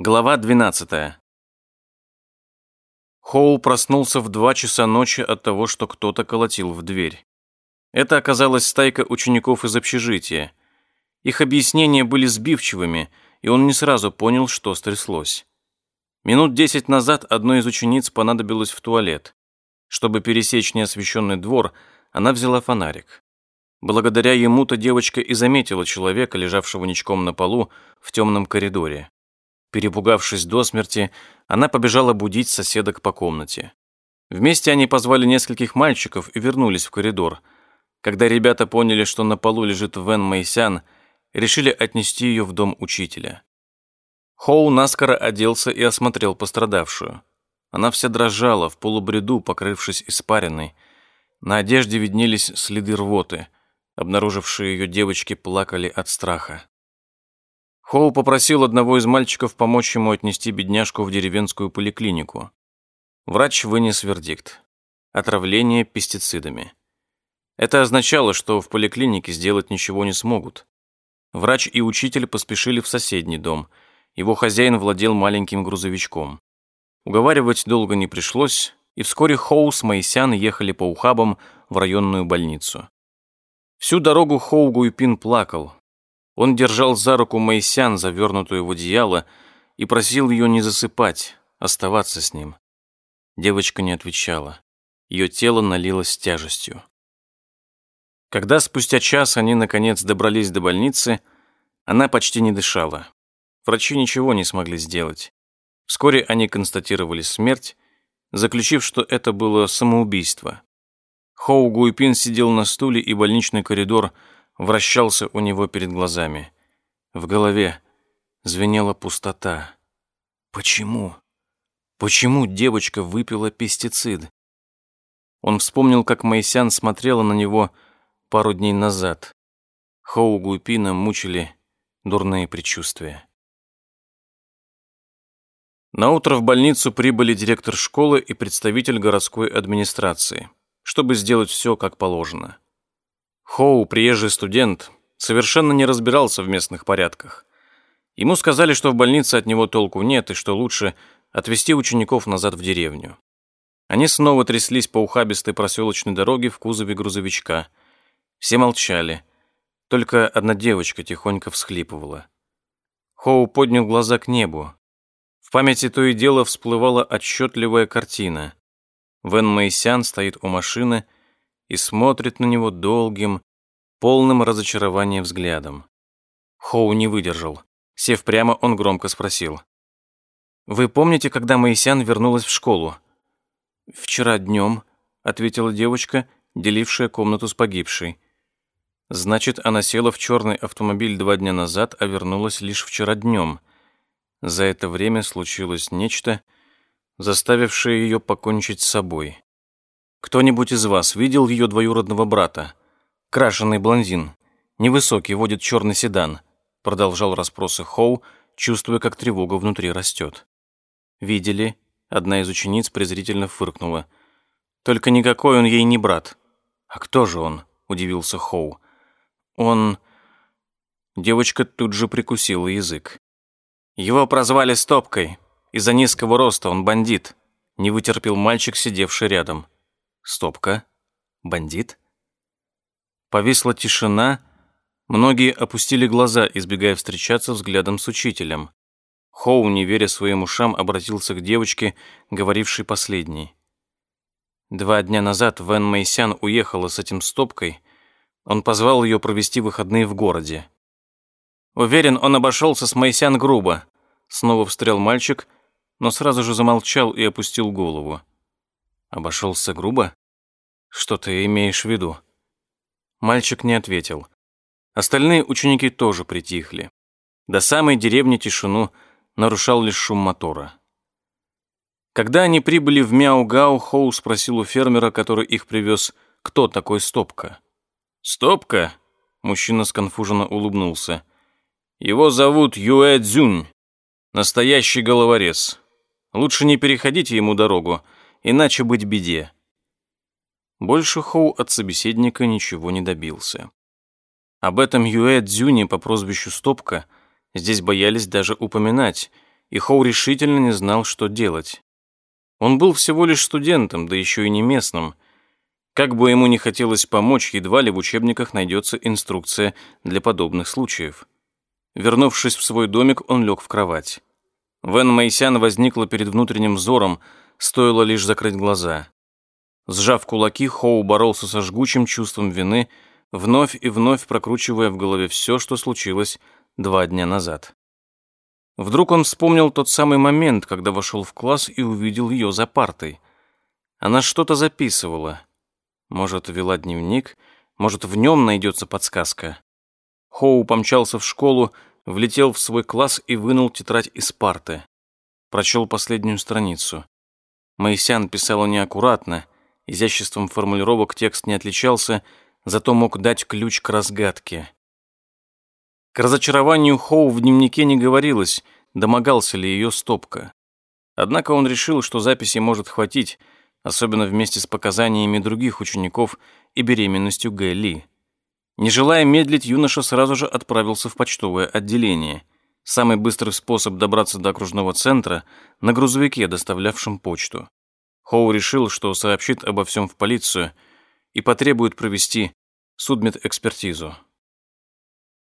Глава 12. Хоу проснулся в два часа ночи от того, что кто-то колотил в дверь. Это оказалась стайка учеников из общежития. Их объяснения были сбивчивыми, и он не сразу понял, что стряслось. Минут десять назад одной из учениц понадобилось в туалет. Чтобы пересечь неосвещенный двор, она взяла фонарик. Благодаря ему-то девочка и заметила человека, лежавшего ничком на полу в темном коридоре. Перепугавшись до смерти, она побежала будить соседок по комнате. Вместе они позвали нескольких мальчиков и вернулись в коридор. Когда ребята поняли, что на полу лежит Вен Мэйсян, решили отнести ее в дом учителя. Хоу наскоро оделся и осмотрел пострадавшую. Она вся дрожала, в полубреду, покрывшись испариной. На одежде виднелись следы рвоты. Обнаружившие ее девочки плакали от страха. Хоу попросил одного из мальчиков помочь ему отнести бедняжку в деревенскую поликлинику. Врач вынес вердикт. Отравление пестицидами. Это означало, что в поликлинике сделать ничего не смогут. Врач и учитель поспешили в соседний дом. Его хозяин владел маленьким грузовичком. Уговаривать долго не пришлось, и вскоре Хоу с Моисян ехали по ухабам в районную больницу. Всю дорогу Хоу Гуйпин плакал, он держал за руку Майсян, завернутую в одеяло, и просил ее не засыпать, оставаться с ним. Девочка не отвечала. Ее тело налилось тяжестью. Когда спустя час они, наконец, добрались до больницы, она почти не дышала. Врачи ничего не смогли сделать. Вскоре они констатировали смерть, заключив, что это было самоубийство. Хоу Гуйпин сидел на стуле, и больничный коридор – вращался у него перед глазами. В голове звенела пустота. Почему? Почему девочка выпила пестицид? Он вспомнил, как Майсян смотрела на него пару дней назад. Хоу Гуйпина мучили дурные предчувствия. На утро в больницу прибыли директор школы и представитель городской администрации, чтобы сделать все как положено. Хоу, приезжий студент, совершенно не разбирался в местных порядках. Ему сказали, что в больнице от него толку нет и что лучше отвезти учеников назад в деревню. Они снова тряслись по ухабистой проселочной дороге в кузове грузовичка. Все молчали. Только одна девочка тихонько всхлипывала. Хоу поднял глаза к небу. В памяти то и дело всплывала отчетливая картина. Вен Мэйсян стоит у машины — и смотрит на него долгим, полным разочарования взглядом. Хоу не выдержал. Сев прямо, он громко спросил. «Вы помните, когда Моисян вернулась в школу?» «Вчера днем», — ответила девочка, делившая комнату с погибшей. «Значит, она села в черный автомобиль два дня назад, а вернулась лишь вчера днем. За это время случилось нечто, заставившее ее покончить с собой. Кто-нибудь из вас видел ее двоюродного брата? Крашеный блондин. Невысокий, водит черный седан. Продолжал расспросы Хоу, чувствуя, как тревога внутри растет. Видели? Одна из учениц презрительно фыркнула. Только никакой он ей не брат. А кто же он? Удивился Хоу. Он... Девочка тут же прикусила язык. Его прозвали Стопкой. Из-за низкого роста он бандит. Не вытерпел мальчик, сидевший рядом. Стопка. Бандит. Повисла тишина. Многие опустили глаза, избегая встречаться взглядом с учителем. Хоу, не веря своим ушам, обратился к девочке, говорившей последней. Два дня назад Вэн Мэйсян уехала с этим стопкой. Он позвал ее провести выходные в городе. Уверен, он обошелся с Мэйсян грубо. Снова встрял мальчик, но сразу же замолчал и опустил голову. Обошелся грубо? Что ты имеешь в виду? Мальчик не ответил. Остальные ученики тоже притихли. До самой деревни тишину нарушал лишь шум мотора. Когда они прибыли в Мяугау, Хоу спросил у фермера, который их привез, кто такой Стопка. «Стопка?» — мужчина сконфуженно улыбнулся. «Его зовут Юэ Цзюнь, настоящий головорез. Лучше не переходите ему дорогу, иначе быть беде. Больше Хоу от собеседника ничего не добился. Об этом Юэ Дзюни по прозвищу Стопка здесь боялись даже упоминать, и Хоу решительно не знал, что делать. Он был всего лишь студентом, да еще и не местным. Как бы ему не хотелось помочь, едва ли в учебниках найдется инструкция для подобных случаев. Вернувшись в свой домик, он лег в кровать. Вен Майсян возникла перед внутренним взором, стоило лишь закрыть глаза. Сжав кулаки, Хоу боролся со жгучим чувством вины, вновь и вновь прокручивая в голове все, что случилось два дня назад. Вдруг он вспомнил тот самый момент, когда вошел в класс и увидел ее за партой. Она что-то записывала. Может, вела дневник, может, в нем найдется подсказка. Хоу помчался в школу, влетел в свой класс и вынул тетрадь из парты. Прочел последнюю страницу. Моисян писала неаккуратно, изяществом формулировок текст не отличался, зато мог дать ключ к разгадке. К разочарованию Хоу в дневнике не говорилось, домогался ли ее стопка. Однако он решил, что записи может хватить, особенно вместе с показаниями других учеников и беременностью Гэ Ли. Не желая медлить, юноша сразу же отправился в почтовое отделение. Самый быстрый способ добраться до окружного центра на грузовике, доставлявшем почту. Хоу решил, что сообщит обо всем в полицию и потребует провести судмедэкспертизу.